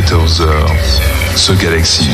14h sur Galaxy.